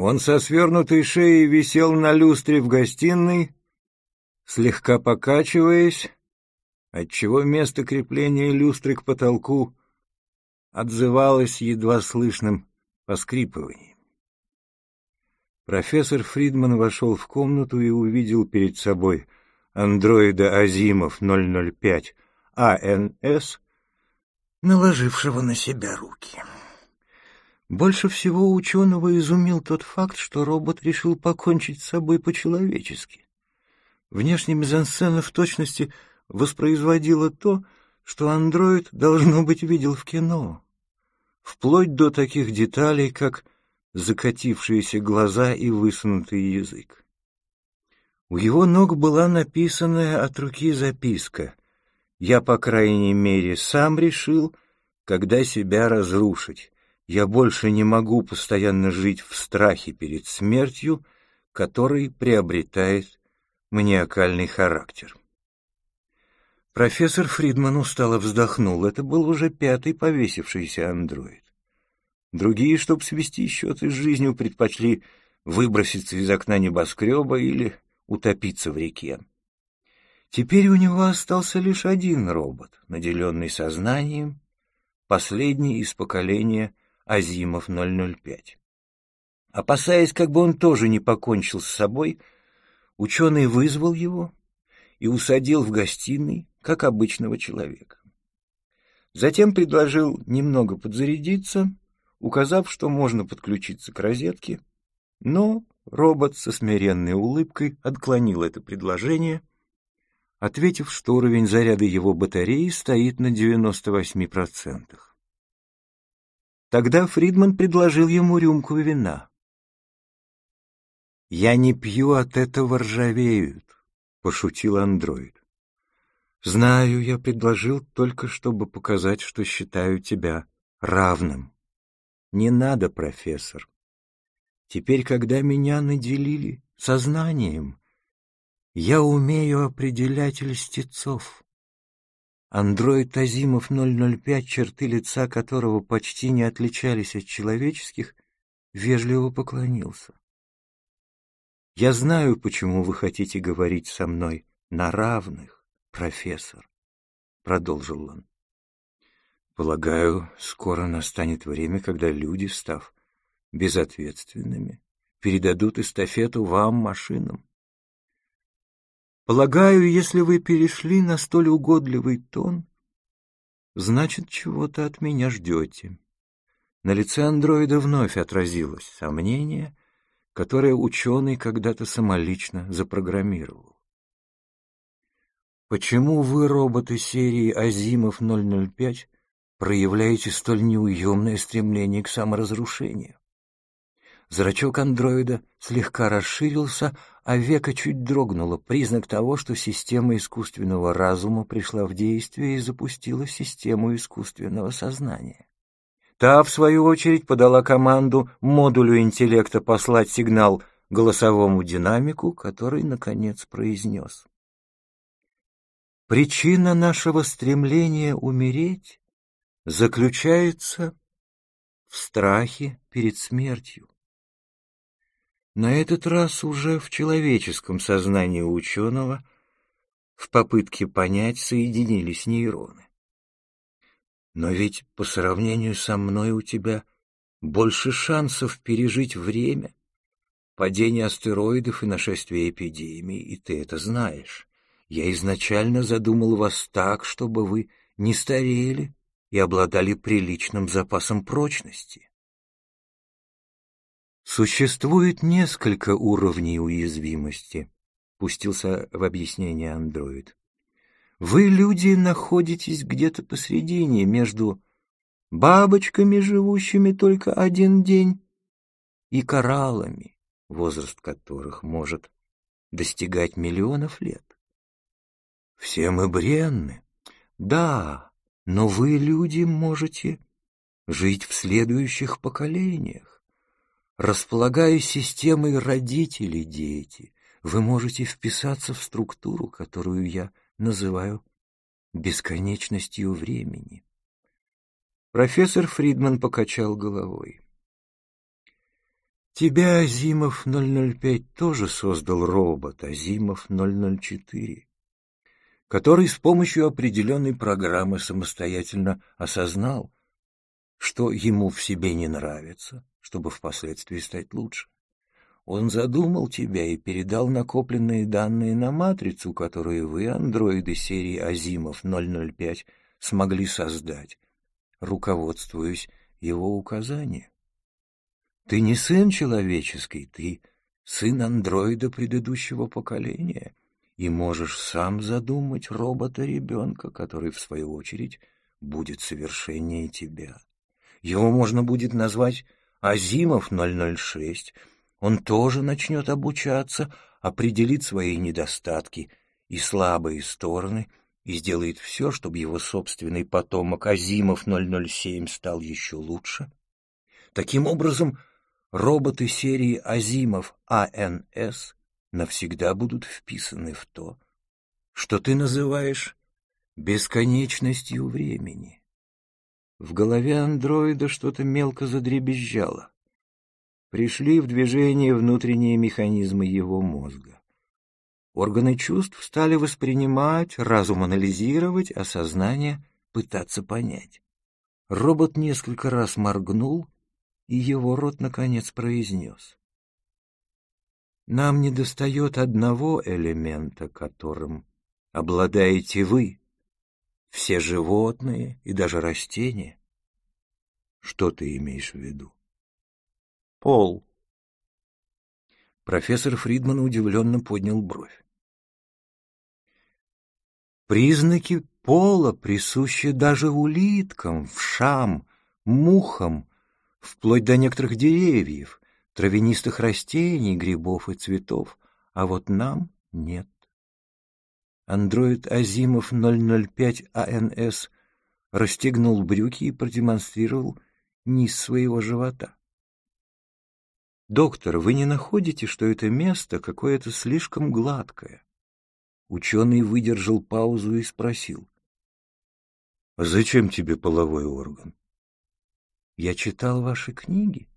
Он со свернутой шеей висел на люстре в гостиной, слегка покачиваясь, отчего место крепления люстры к потолку отзывалось едва слышным поскрипыванием. Профессор Фридман вошел в комнату и увидел перед собой андроида Азимов 005 АНС, наложившего на себя руки. Больше всего ученого изумил тот факт, что робот решил покончить с собой по-человечески. Внешняя мизансцена в точности воспроизводила то, что андроид, должно быть, видел в кино, вплоть до таких деталей, как закатившиеся глаза и высунутый язык. У его ног была написанная от руки записка «Я, по крайней мере, сам решил, когда себя разрушить. Я больше не могу постоянно жить в страхе перед смертью, который приобретает маниакальный характер». Профессор Фридман устало вздохнул. Это был уже пятый повесившийся андроид. Другие, чтобы свести счеты с жизнью, предпочли выброситься из окна небоскреба или утопиться в реке. Теперь у него остался лишь один робот, наделенный сознанием, последний из поколения Азимов 005. Опасаясь, как бы он тоже не покончил с собой, ученый вызвал его и усадил в гостиной, как обычного человека. Затем предложил немного подзарядиться, указав, что можно подключиться к розетке, но робот со смиренной улыбкой отклонил это предложение, ответив, что уровень заряда его батареи стоит на 98%. Тогда Фридман предложил ему рюмку вина. «Я не пью, от этого ржавеют», — пошутил андроид. Знаю, я предложил только, чтобы показать, что считаю тебя равным. Не надо, профессор. Теперь, когда меня наделили сознанием, я умею определять льстецов. Андроид Азимов 005, черты лица которого почти не отличались от человеческих, вежливо поклонился. «Я знаю, почему вы хотите говорить со мной на равных профессор, — продолжил он. Полагаю, скоро настанет время, когда люди, став безответственными, передадут эстафету вам, машинам. Полагаю, если вы перешли на столь угодливый тон, значит, чего-то от меня ждете. На лице андроида вновь отразилось сомнение, которое ученый когда-то самолично запрограммировал. Почему вы, роботы серии Азимов 005, проявляете столь неуемное стремление к саморазрушению? Зрачок андроида слегка расширился, а века чуть дрогнуло, признак того, что система искусственного разума пришла в действие и запустила систему искусственного сознания. Та, в свою очередь, подала команду модулю интеллекта послать сигнал голосовому динамику, который, наконец, произнес. Причина нашего стремления умереть заключается в страхе перед смертью. На этот раз уже в человеческом сознании ученого в попытке понять соединились нейроны. Но ведь по сравнению со мной у тебя больше шансов пережить время, падение астероидов и нашествие эпидемий, и ты это знаешь. Я изначально задумал вас так, чтобы вы не старели и обладали приличным запасом прочности. Существует несколько уровней уязвимости, пустился в объяснение андроид. Вы, люди, находитесь где-то посредине между бабочками, живущими только один день, и кораллами, возраст которых может достигать миллионов лет. Все мы бренны. Да, но вы, люди, можете жить в следующих поколениях. Располагая системой родителей дети, вы можете вписаться в структуру, которую я называю бесконечностью времени. Профессор Фридман покачал головой. Тебя Азимов 005 тоже создал робот Азимов 004, который с помощью определенной программы самостоятельно осознал, что ему в себе не нравится, чтобы впоследствии стать лучше. Он задумал тебя и передал накопленные данные на матрицу, которую вы, андроиды серии Азимов 005, смогли создать, руководствуясь его указанием. Ты не сын человеческий, ты сын андроида предыдущего поколения и можешь сам задумать робота-ребенка, который, в свою очередь, будет совершеннее тебя. Его можно будет назвать Азимов 006. Он тоже начнет обучаться, определит свои недостатки и слабые стороны и сделает все, чтобы его собственный потомок Азимов 007 стал еще лучше. Таким образом, роботы серии Азимов АНС навсегда будут вписаны в то, что ты называешь бесконечностью времени. В голове андроида что-то мелко задребезжало. Пришли в движение внутренние механизмы его мозга. Органы чувств стали воспринимать, разум анализировать, а сознание пытаться понять. Робот несколько раз моргнул, и его рот, наконец, произнес. «Нам недостает одного элемента, которым обладаете вы, все животные и даже растения». «Что ты имеешь в виду?» «Пол». Профессор Фридман удивленно поднял бровь. Признаки пола присущи даже улиткам, вшам, мухам вплоть до некоторых деревьев, травянистых растений, грибов и цветов, а вот нам нет. Андроид Азимов 005 АНС расстегнул брюки и продемонстрировал низ своего живота. «Доктор, вы не находите, что это место какое-то слишком гладкое?» Ученый выдержал паузу и спросил. «А зачем тебе половой орган?» Я читал ваши книги.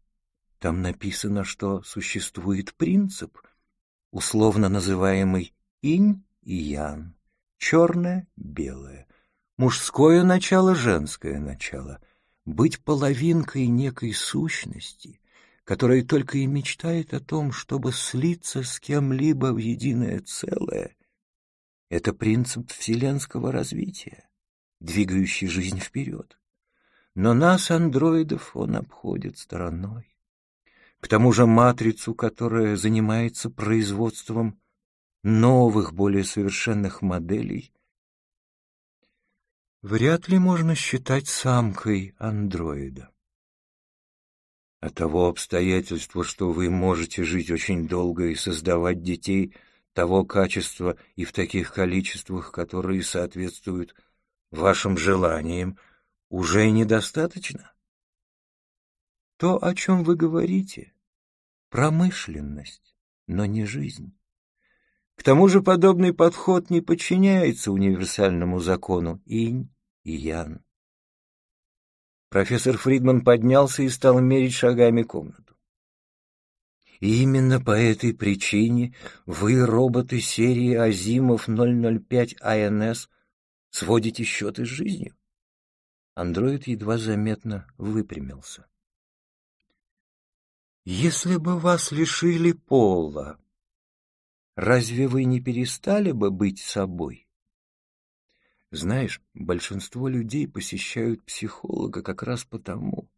Там написано, что существует принцип, условно называемый инь и ян, черное, белое, мужское начало, женское начало, быть половинкой некой сущности, которая только и мечтает о том, чтобы слиться с кем-либо в единое целое, это принцип вселенского развития, двигающий жизнь вперед но нас, андроидов, он обходит стороной. К тому же матрицу, которая занимается производством новых, более совершенных моделей, вряд ли можно считать самкой андроида. А того обстоятельства, что вы можете жить очень долго и создавать детей того качества и в таких количествах, которые соответствуют вашим желаниям, уже недостаточно? То, о чем вы говорите, промышленность, но не жизнь. К тому же подобный подход не подчиняется универсальному закону инь и ян. Профессор Фридман поднялся и стал мерить шагами комнату. И именно по этой причине вы, роботы серии Азимов 005 АНС, сводите счеты с жизнью. Андроид едва заметно выпрямился. «Если бы вас лишили пола, разве вы не перестали бы быть собой?» Знаешь, большинство людей посещают психолога как раз потому,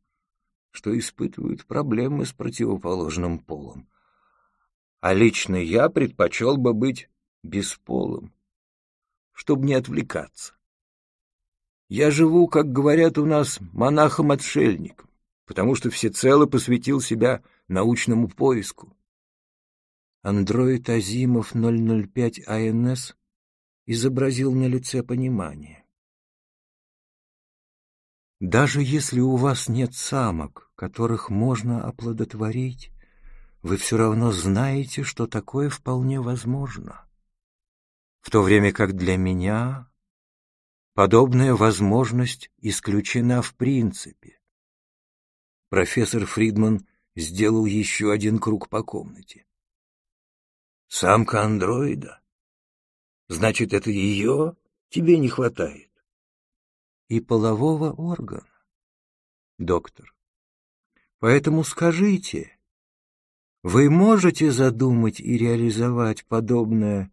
что испытывают проблемы с противоположным полом. А лично я предпочел бы быть бесполым, чтобы не отвлекаться. Я живу, как говорят у нас, монахом-отшельником, потому что всецело посвятил себя научному поиску. Андроид Азимов 005 АНС изобразил на лице понимание. Даже если у вас нет самок, которых можно оплодотворить, вы все равно знаете, что такое вполне возможно. В то время как для меня Подобная возможность исключена в принципе. Профессор Фридман сделал еще один круг по комнате. Самка андроида? Значит, это ее тебе не хватает? И полового органа. Доктор. Поэтому скажите, вы можете задумать и реализовать подобное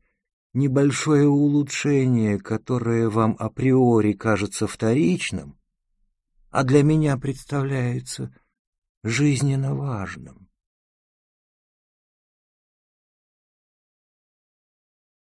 небольшое улучшение, которое вам априори кажется вторичным, а для меня представляется жизненно важным?